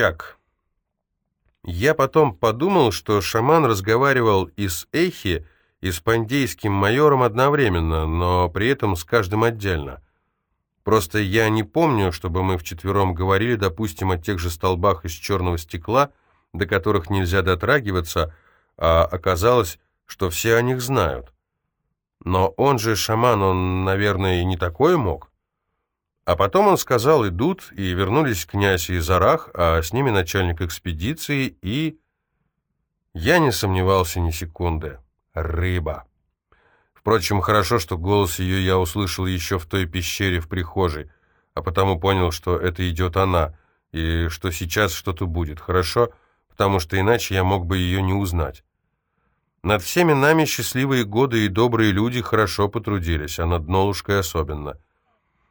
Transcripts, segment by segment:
Чак. Я потом подумал, что шаман разговаривал и с Эхи, и с пандейским майором одновременно, но при этом с каждым отдельно. Просто я не помню, чтобы мы вчетвером говорили, допустим, о тех же столбах из черного стекла, до которых нельзя дотрагиваться, а оказалось, что все о них знают. Но он же шаман, он, наверное, и не такое мог. А потом он сказал «идут», и вернулись князь и Зарах, а с ними начальник экспедиции, и... Я не сомневался ни секунды. Рыба. Впрочем, хорошо, что голос ее я услышал еще в той пещере в прихожей, а потому понял, что это идет она, и что сейчас что-то будет. Хорошо, потому что иначе я мог бы ее не узнать. Над всеми нами счастливые годы и добрые люди хорошо потрудились, а над Нолушкой особенно.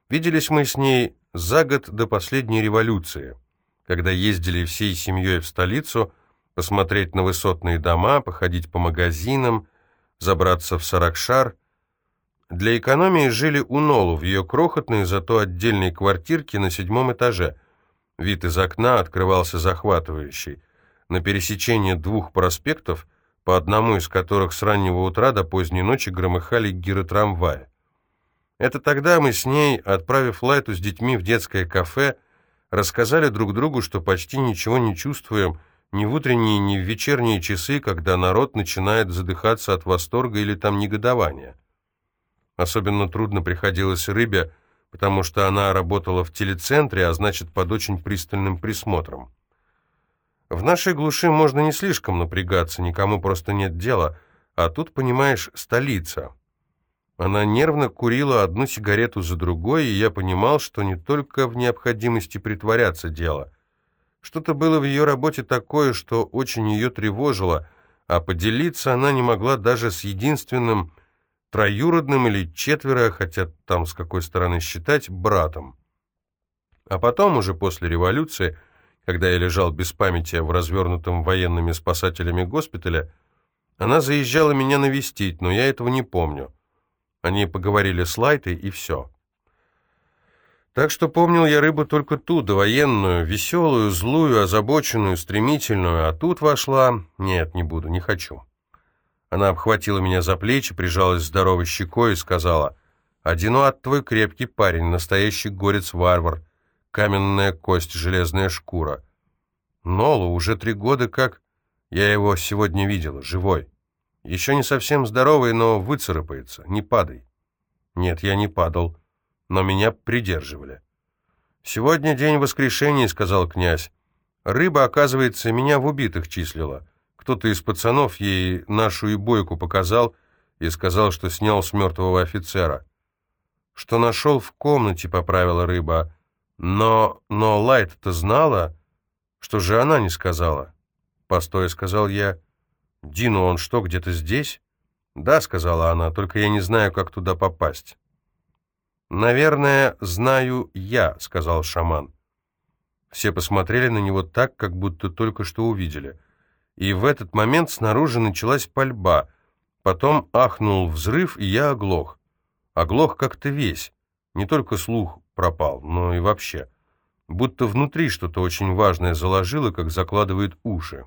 Виделись мы с ней за год до последней революции, когда ездили всей семьей в столицу посмотреть на высотные дома, походить по магазинам, забраться в Саракшар. Для экономии жили у Нолу в ее крохотной, зато отдельной квартирке на седьмом этаже. Вид из окна открывался захватывающий. На пересечении двух проспектов – по одному из которых с раннего утра до поздней ночи громыхали гиротрамваи. Это тогда мы с ней, отправив Лайту с детьми в детское кафе, рассказали друг другу, что почти ничего не чувствуем ни в утренние, ни в вечерние часы, когда народ начинает задыхаться от восторга или там негодования. Особенно трудно приходилось рыбе, потому что она работала в телецентре, а значит, под очень пристальным присмотром. В нашей глуши можно не слишком напрягаться, никому просто нет дела, а тут, понимаешь, столица. Она нервно курила одну сигарету за другой, и я понимал, что не только в необходимости притворяться дело. Что-то было в ее работе такое, что очень ее тревожило, а поделиться она не могла даже с единственным троюродным или четверо, хотя там с какой стороны считать, братом. А потом, уже после революции, когда я лежал без памяти в развернутом военными спасателями госпитале, она заезжала меня навестить, но я этого не помню. Они поговорили с Лайтой, и все. Так что помнил я рыбу только ту, довоенную, веселую, злую, озабоченную, стремительную, а тут вошла... Нет, не буду, не хочу. Она обхватила меня за плечи, прижалась здоровой щекой и сказала, «Одинуат твой крепкий парень, настоящий горец-варвар каменная кость, железная шкура. Нолу уже три года как... Я его сегодня видела, живой. Еще не совсем здоровый, но выцарапается. Не падай. Нет, я не падал, но меня придерживали. «Сегодня день воскрешения», — сказал князь. «Рыба, оказывается, меня в убитых числила. Кто-то из пацанов ей нашу и бойку показал и сказал, что снял с мертвого офицера. Что нашел в комнате, поправила рыба, но, но Лайт-то знала, что же она не сказала? Постой, сказал я. Дину, он что, где-то здесь? Да, сказала она, только я не знаю, как туда попасть. Наверное, знаю я, сказал шаман. Все посмотрели на него так, как будто только что увидели. И в этот момент снаружи началась пальба. Потом ахнул взрыв, и я оглох. Оглох как-то весь. Не только слух пропал, но и вообще. Будто внутри что-то очень важное заложило, как закладывает уши.